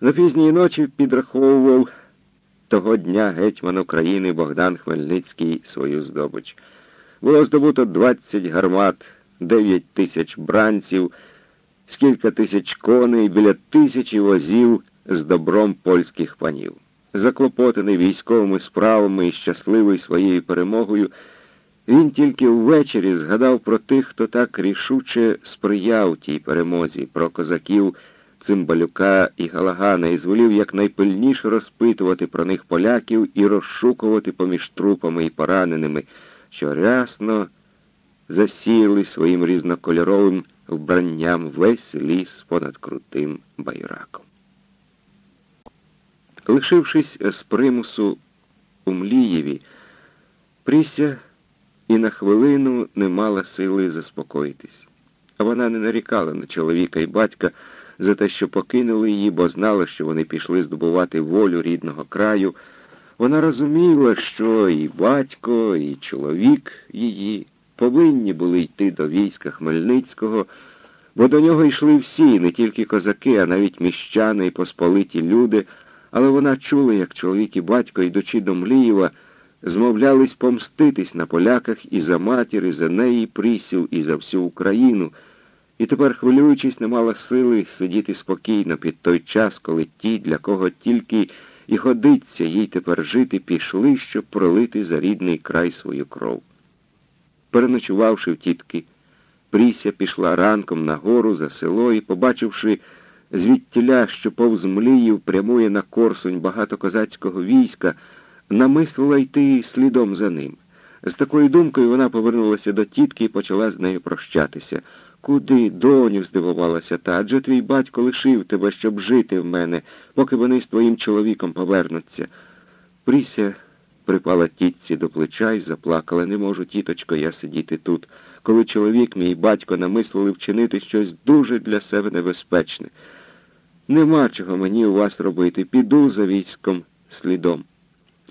На пізній ночі підраховував того дня гетьман України Богдан Хмельницький свою здобич. Було здобуто 20 гармат, 9 тисяч бранців, скільки тисяч коней, біля тисячі возів з добром польських панів. Заклопотаний військовими справами і щасливий своєю перемогою, він тільки ввечері згадав про тих, хто так рішуче сприяв тій перемозі, про козаків Цимбалюка і Галагана, і звелів якнайпильніше розпитувати про них поляків і розшукувати поміж трупами і пораненими, що рясно засіяли своїм різнокольоровим вбранням весь ліс понад крутим байраком. Лишившись з примусу у Млієві, Пріся і на хвилину не мала сили заспокоїтись. А вона не нарікала на чоловіка і батька за те, що покинули її, бо знала, що вони пішли здобувати волю рідного краю. Вона розуміла, що і батько, і чоловік її повинні були йти до війська Хмельницького, бо до нього йшли всі, не тільки козаки, а навіть міщани і посполиті люди. Але вона чула, як чоловік і батько, йдучи до Млієва, змовлялись помститись на поляках і за матір, і за неї присів, і за всю Україну. І тепер, хвилюючись, не мала сили сидіти спокійно під той час, коли ті, для кого тільки і годиться їй тепер жити, пішли, щоб пролити за рідний край свою кров. Переночувавши в тітки, Пріся пішла ранком на гору за село і, побачивши звідтіля, що повз мліїв прямує на Корсунь багато козацького війська, намислила йти слідом за ним. З такою думкою вона повернулася до тітки і почала з нею прощатися. Куди, доню, здивувалася та, адже твій батько лишив тебе, щоб жити в мене, поки вони з твоїм чоловіком повернуться. Пріся припала тітці до плеча і заплакала. Не можу, тіточко, я сидіти тут, коли чоловік мій батько намислили вчинити щось дуже для себе небезпечне. Нема чого мені у вас робити. Піду за військом слідом.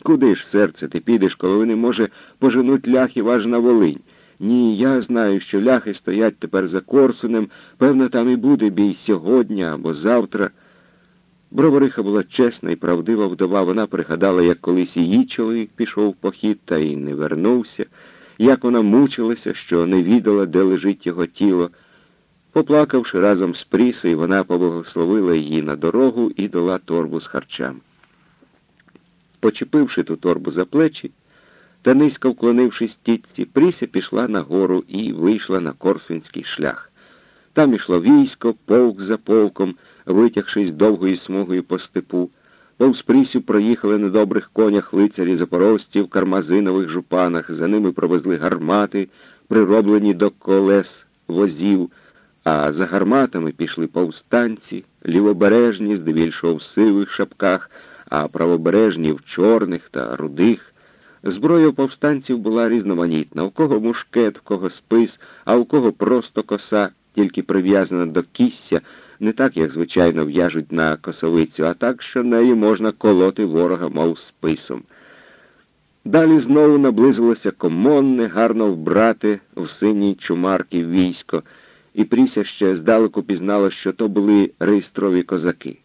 Куди ж, серце, ти підеш, коли вони, може, поженуть ляхів аж на Волинь? Ні, я знаю, що ляхи стоять тепер за Корсунем, певно, там і буде бій сьогодні або завтра. Бровариха була чесна і правдива вдова. Вона пригадала, як колись її чоловік пішов в похід та й не вернувся, як вона мучилася, що не відала, де лежить його тіло. Поплакавши разом з Прісою, вона поблагословила її на дорогу і дала торбу з харчами. Почепивши ту торбу за плечі, та низько вклонившись тітці, Пріся пішла на гору і вийшла на Корсунський шлях. Там ішло військо, полк за полком, витягшись довгою смугою по степу. Повз Прісю проїхали на добрих конях лицарі запорожці в кармазинових жупанах, за ними провезли гармати, прироблені до колес возів, а за гарматами пішли повстанці, лівобережні, здебільшого в сивих шапках, а правобережні в чорних та рудих. Зброя повстанців була різноманітна, у кого мушкет, у кого спис, а у кого просто коса, тільки прив'язана до кісся, не так, як звичайно в'яжуть на косовицю, а так, що нею можна колоти ворога, мов списом. Далі знову наблизилося комонне, гарно вбрати в синій чумарки військо, і Пріся ще здалеку пізнала, що то були реєстрові козаки.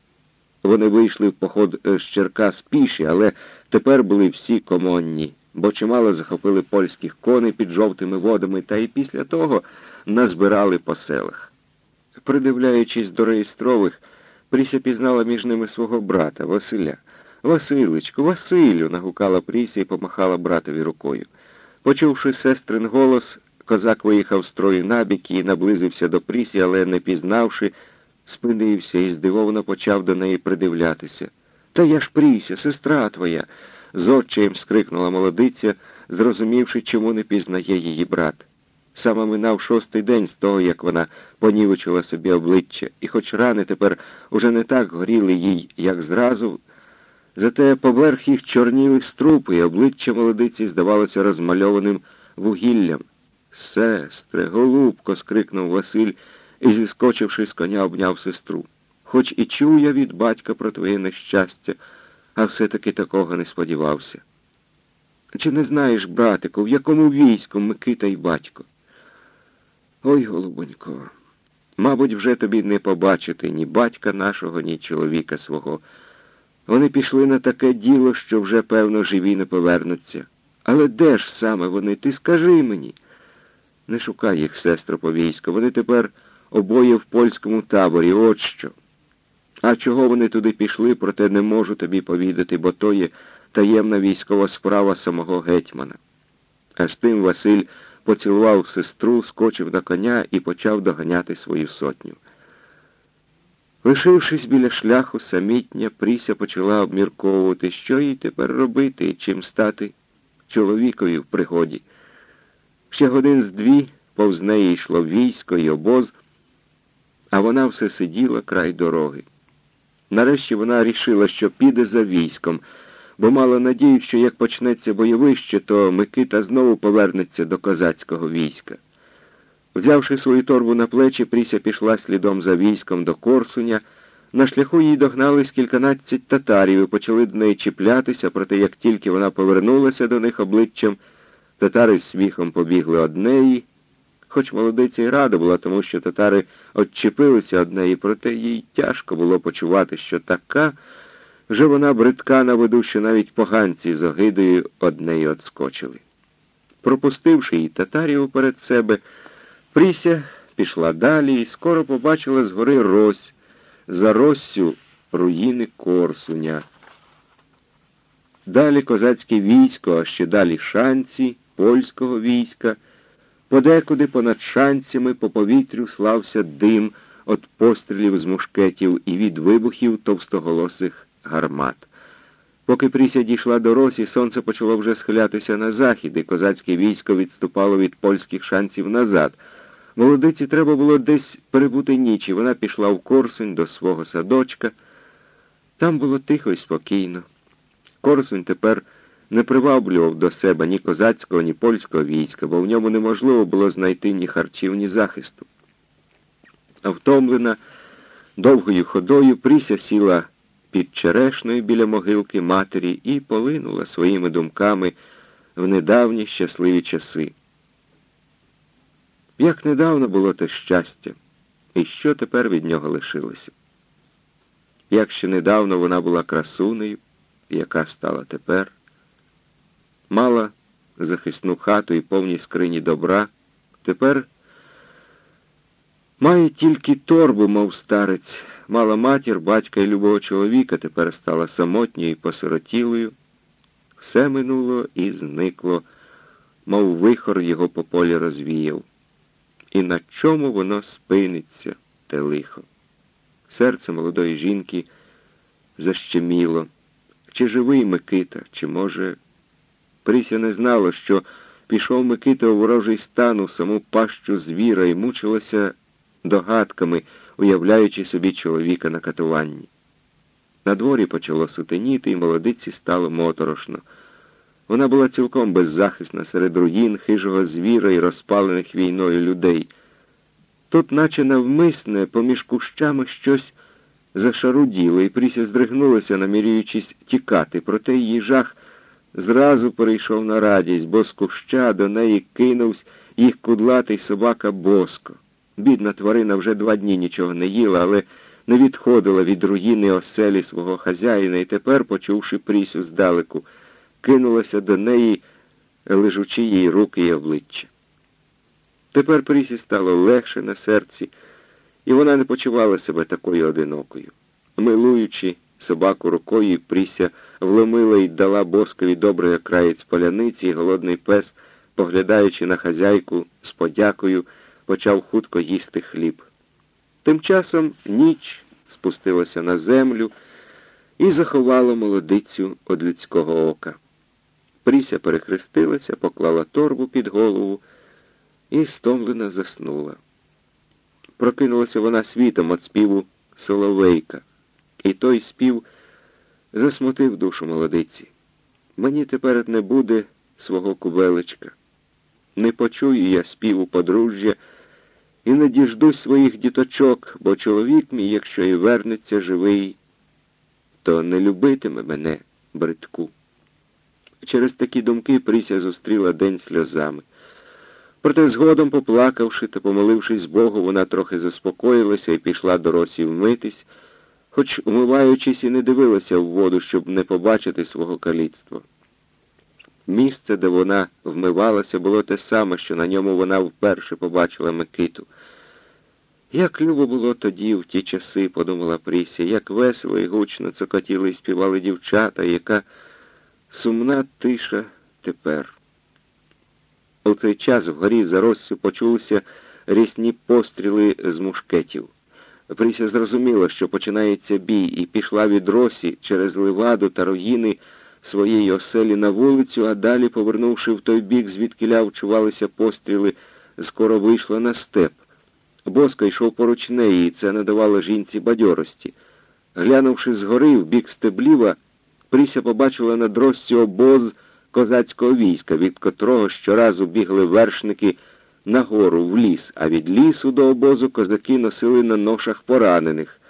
Вони вийшли в поход з Черкас піші, але тепер були всі комонні, бо чимало захопили польських коней під жовтими водами, та й після того назбирали по селах. Придивляючись до реєстрових, Пріся пізнала між ними свого брата Василя. Василечку, Василю, нагукала Пріся і помахала братові рукою. Почувши сестрин голос, козак виїхав з строю набік і наблизився до Прісі, але, не пізнавши, спинився і здивовано почав до неї придивлятися. Та я ж Пріся, сестра твоя, з отчаєм скрикнула молодиця, зрозумівши, чому не пізнає її брат. Саме минав шостий день з того, як вона понівечила собі обличчя, і хоч рани тепер уже не так горіли їй, як зразу, зате поверх їх чорніли струпи, і обличчя молодиці здавалося розмальованим вугіллям. Сестре, голубко, скрикнув Василь і, зіскочивши з коня, обняв сестру. Хоч і чув я від батька про твоє нещастя, а все-таки такого не сподівався. Чи не знаєш, братику, в якому війську Микита й батько? Ой, голубонько, Мабуть, вже тобі не побачити ні батька нашого, ні чоловіка свого. Вони пішли на таке діло, що вже, певно, живі не повернуться. Але де ж саме вони? Ти скажи мені. Не шукай їх, сестро повійсько. Вони тепер обоє в польському таборі, от що. А чого вони туди пішли, проте не можу тобі повідати, бо то є таємна військова справа самого гетьмана. А з тим Василь поцілував сестру, скочив на коня і почав доганяти свою сотню. Лишившись біля шляху, самітня, Пріся почала обмірковувати, що їй тепер робити і чим стати чоловікові в пригоді. Ще годин з дві повз неї йшло військо і обоз, а вона все сиділа край дороги. Нарешті вона рішила, що піде за військом, бо мала надію, що як почнеться бойовище, то Микита знову повернеться до козацького війська. Взявши свою торбу на плечі, Пріся пішла слідом за військом до Корсуня. На шляху їй догнались кільканадцять татарів і почали до неї чіплятися, проте як тільки вона повернулася до них обличчям, татари з сміхом побігли од неї, хоч молодиця й рада була, тому що татари odчепилися од неї, проте їй тяжко було почувати, що така вже вона бридка на виду, що навіть поганці з огидою од неї отскочили. Пропустивши її татарів перед себе, Пріся пішла далі і скоро побачила згори Рось, за Россю руїни Корсуня. Далі козацьке військо, а ще далі шанці, польського війська. Подекуди понад шанцями по повітрю слався дим від пострілів з мушкетів і від вибухів товстоголосих гармат. Поки Пріся дійшла до Росі, сонце почало вже схилятися на захід, і козацьке військо відступало від польських шанців назад. Молодиці треба було десь перебути ніч, і вона пішла в Корсунь до свого садочка. Там було тихо і спокійно. Корсунь тепер не приваблював до себе ні козацького, ні польського війська, бо в ньому неможливо було знайти ні харчів, ні захисту. А втомлена довгою ходою Пріся сіла під черешною біля могилки матері і полинула своїми думками в недавні щасливі часи. Як недавно було те щастя, і що тепер від нього лишилося? Як ще недавно вона була красунею, яка стала тепер, мала захисну хату і повні скрині добра, тепер має тільки торбу, мов старець, мала матір, батька і любого чоловіка, тепер стала самотньою і посиротілою. Все минуло і зникло, мов вихор його по полі розвіяв і на чому воно спиниться, те лихо. Серце молодої жінки защеміло. Чи живий Микита, чи, може, Прися не знала, що пішов Микита у ворожий стан у саму пащу звіра і мучилася догадками, уявляючи собі чоловіка на катуванні. На дворі почало сутеніти, і молодиці стало моторошно. Вона була цілком беззахисна серед руїн, хижого звіра і розпалених війною людей. Тут, наче навмисне, поміж кущами щось зашаруділо, і Пріся здригнулася, намірюючись тікати, проте її жах зразу перейшов на радість, бо з куща до неї кинувся їх кудлатий собака Боско. Бідна тварина вже два дні нічого не їла, але не відходила від руїни оселі свого хазяїна і тепер, почувши Прісю здалеку, кинулася до неї, лежучи їй руки й обличчя. Тепер Прісі стало легше на серці, і вона не почувала себе такою одинокою. Милуючи собаку рукою, Пріся вломила і дала боскові добрий окраєць поляниці, і голодний пес, поглядаючи на хазяйку з подякою, почав хутко їсти хліб. Тим часом ніч спустилася на землю і заховала молодицю від людського ока. Пріся перехрестилася, поклала торбу під голову і стомлена заснула. Прокинулася вона світом від співу Соловейка, і той спів засмутив душу молодиці. Мені тепер не буде свого кубелечка. Не почую я співу подружжя і не діждусь своїх діточок, бо чоловік мій, якщо і вернеться живий, то не любитиме мене, бритку. Через такі думки Пріся зустріла день сльозами. Проте згодом, поплакавши та помолившись Богу, вона трохи заспокоїлася і пішла до росі вмитись, хоч, умиваючись, і не дивилася в воду, щоб не побачити свого каліцтва. Місце, де вона вмивалася, було те саме, що на ньому вона вперше побачила Микиту. Як любо було тоді, в ті часи, подумала Пріся, як весело і гучно цокотіли і співали дівчата, яка сумна тиша тепер. У цей час вгорі за Россю почулися рісні постріли з мушкетів. Пріся зрозуміла, що починається бій, і пішла від Росі через ливаду та руїни своєї оселі на вулицю, а далі, повернувши в той бік, звідкиля вчувалися постріли, скоро вийшла на степ. Боска йшов поруч неї, і це надавало жінці бадьорості. Глянувши згори в бік стебліва, Пріся побачила на дросці обоз козацького війська, від котрого щоразу бігли вершники нагору в ліс, а від лісу до обозу козаки носили на ношах поранених.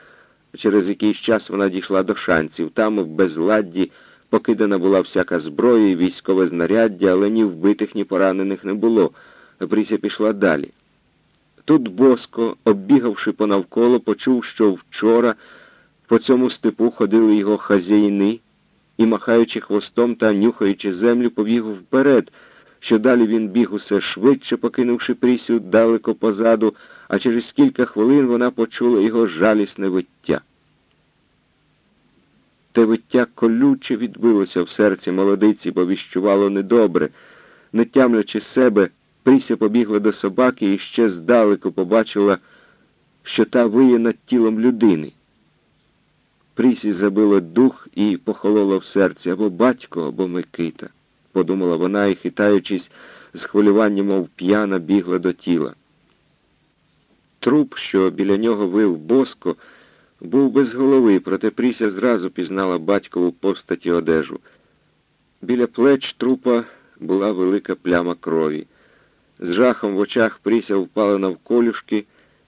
Через якийсь час вона дійшла до шанців. Там, в безладді, покидана була всяка зброя і військове знаряддя, але ні вбитих, ні поранених не було. Пріся пішла далі. Тут Боско, оббігавши понавколо, почув, що вчора по цьому степу ходили його хазяїни і, махаючи хвостом та нюхаючи землю, побіг вперед, що далі він біг усе швидше, покинувши Прісю далеко позаду, а через кілька хвилин вона почула його жалісне виття. Те виття колюче відбилося в серці молодиці, бо віщувало недобре, не тямлячи себе. Пріся побігла до собаки і ще здалеку побачила, що та виє над тілом людини. Прісі забило дух і похололо в серці або батько, або Микита, подумала вона і, хитаючись, з хвилюванням, мов п'яна, бігла до тіла. Труп, що біля нього вив боско, був без голови, проте Пріся зразу пізнала батькову постаті одежу. Біля плеч трупа була велика пляма крові. З жахом в очах Пріся впала навколюшки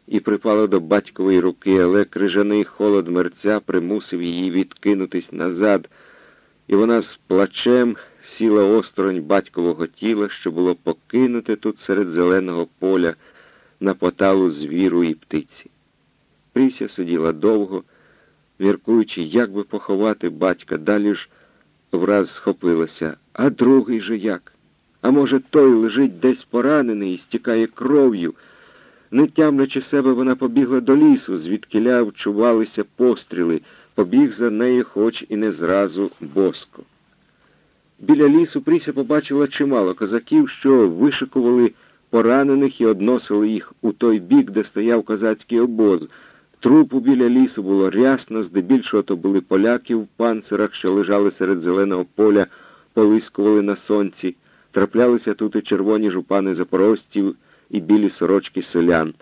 і припала до батькової руки, але крижаний холод мерця примусив її відкинутись назад, і вона з плачем сіла осторонь батькового тіла, що було покинуте тут серед зеленого поля на поталу звіру і птиці. Пріся сиділа довго, міркуючи, як би поховати батька, далі ж враз схопилася. А другий же як? А може, той лежить десь поранений і стікає кров'ю. Не тямлячи себе, вона побігла до лісу, звідкиля вчувалися постріли, побіг за нею, хоч і не зразу боско. Біля лісу Пріся побачила чимало козаків, що вишикували поранених і односили їх у той бік, де стояв козацький обоз. Трупу біля лісу було рясно, здебільшого то були поляки в панцирах, що лежали серед зеленого поля, полискували на сонці. Траплялися тут і червоні жупани запорожців і білі сорочки селян.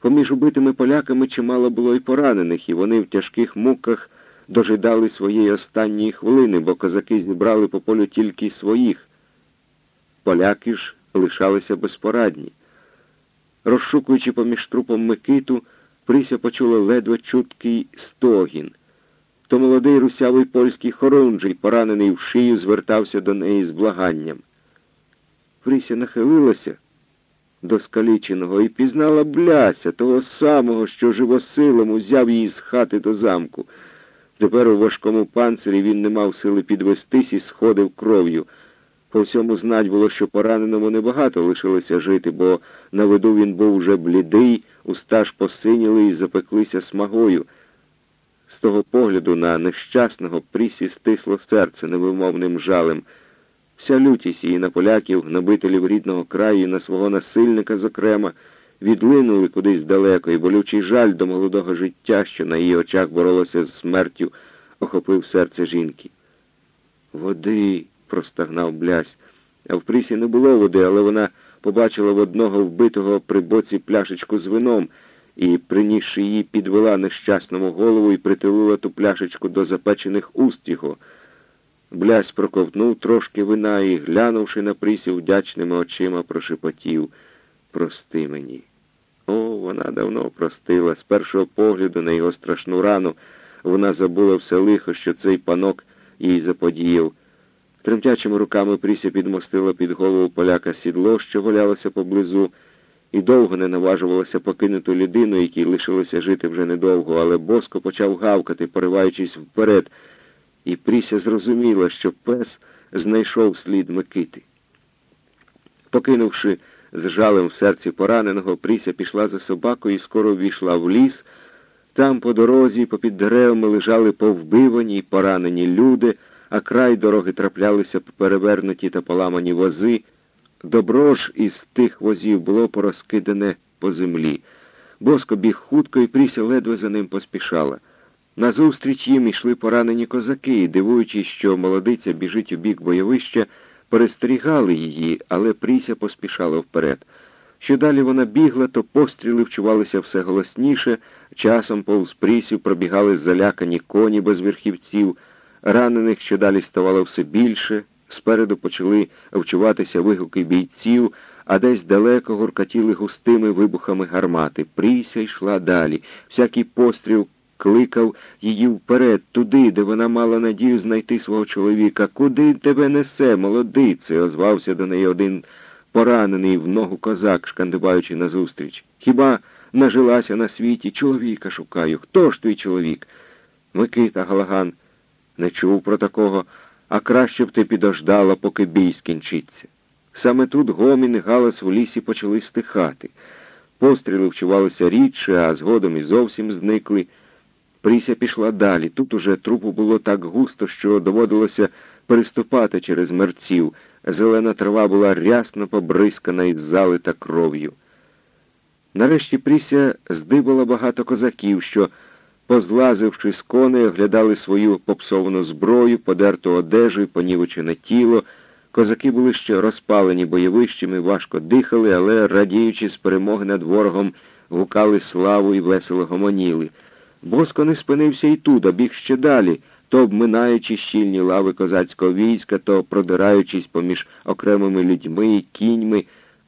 Поміж убитими поляками чимало було і поранених, і вони в тяжких муках дожидали своєї останньої хвилини, бо козаки зібрали по полю тільки своїх. Поляки ж лишалися безпорадні. Розшукуючи поміж трупом Микиту, Прися почула ледве чуткий стогін. То молодий русявий польський хорунжий, поранений в шию, звертався до неї з благанням. Прися нахилилася до скаліченого і пізнала бляся, того самого, що живосилом узяв її з хати до замку. Тепер у важкому панцирі він не мав сили підвестись і сходив кров'ю. По всьому знать було, що пораненому небагато лишилося жити, бо на виду він був уже блідий, уста ж посиніли і запеклися смагою. З того погляду на нещасного прісі стисло серце невимовним жалем. Вся лютість її на поляків, гнобителів рідного краю, і на свого насильника, зокрема, відлинули кудись далеко, і болючий жаль до молодого життя, що на її очах боролося з смертю, охопив серце жінки. Води, простагнав блясь, а в прісі не було води, але вона побачила в одного вбитого при боці пляшечку з вином і, принісши її, підвела нещасному голову і притулила ту пляшечку до запечених уст його. Блясь проковтнув трошки вина і, глянувши на присі вдячними очима, прошепотів Прости мені. О, вона давно простила. З першого погляду на його страшну рану вона забула все лихо, що цей панок їй заподіяв. Тремтячими руками Пріся підмостила під голову поляка сідло, що валялося поблизу, і довго не наважувалася покинути людину, якій лишилося жити вже недовго, але боско почав гавкати, пориваючись вперед, і Пріся зрозуміла, що пес знайшов слід Микити. Покинувши з жалем в серці пораненого, Пріся пішла за собакою і скоро ввійшла в ліс. Там по дорозі, попід деревами лежали повбивані й поранені люди, а край дороги траплялися перевернуті та поламані вози. Добро ж із тих возів було порозкидане по землі. Боско біг хутко і Пріся ледве за ним поспішала. Назустріч їм йшли поранені козаки, і, дивуючись, що молодиця біжить у бік бойовища, перестерігали її, але Пріся поспішала вперед. Що далі вона бігла, то постріли вчувалися все голосніше, часом повз Прісю пробігали залякані коні без верхівців, ранених що далі ставало все більше, спереду почали вчуватися вигуки бійців, а десь далеко гуркатіли густими вибухами гармати. Пріся йшла далі. Всякий постріл кликав її вперед, туди, де вона мала надію знайти свого чоловіка. Куди тебе несе, молодице? озвався до неї один поранений в ногу козак, шкандибаючи назустріч. Хіба нажилася на світі? Чоловіка шукаю. Хто ж твій чоловік? Микита Галаган не чув про такого, а краще б ти підождала, поки бій скінчиться. Саме тут гомін і галас в лісі почали стихати. Постріли вчувалися рідше, а згодом і зовсім зникли. Пріся пішла далі. Тут уже трупу було так густо, що доводилося переступати через мерців. Зелена трава була рясно побризкана і залита кров'ю. Нарешті Пріся здибала багато козаків, що, позлазивши з коней, оглядали свою попсовану зброю, подерту одежу і понівечене тіло. Козаки були ще розпалені бойовищами, важко дихали, але, радіючи з перемоги над ворогом, гукали славу і весело гомоніли. Боско не спинився і тут, а біг ще далі, то обминаючи щільні лави козацького війська, то продираючись поміж окремими людьми і кіньми,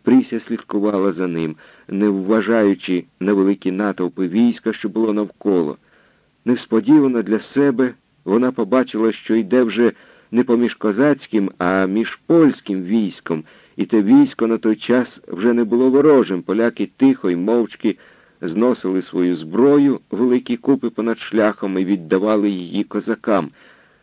Пріся слідкувала за ним, не вважаючи невеликі натовпи війська, що було навколо. Несподівано для себе вона побачила, що йде вже не поміж козацьким, а між польським військом, і те військо на той час вже не було ворожим. Поляки тихо й мовчки зносили свою зброю, великі купи понад шляхом і віддавали її козакам.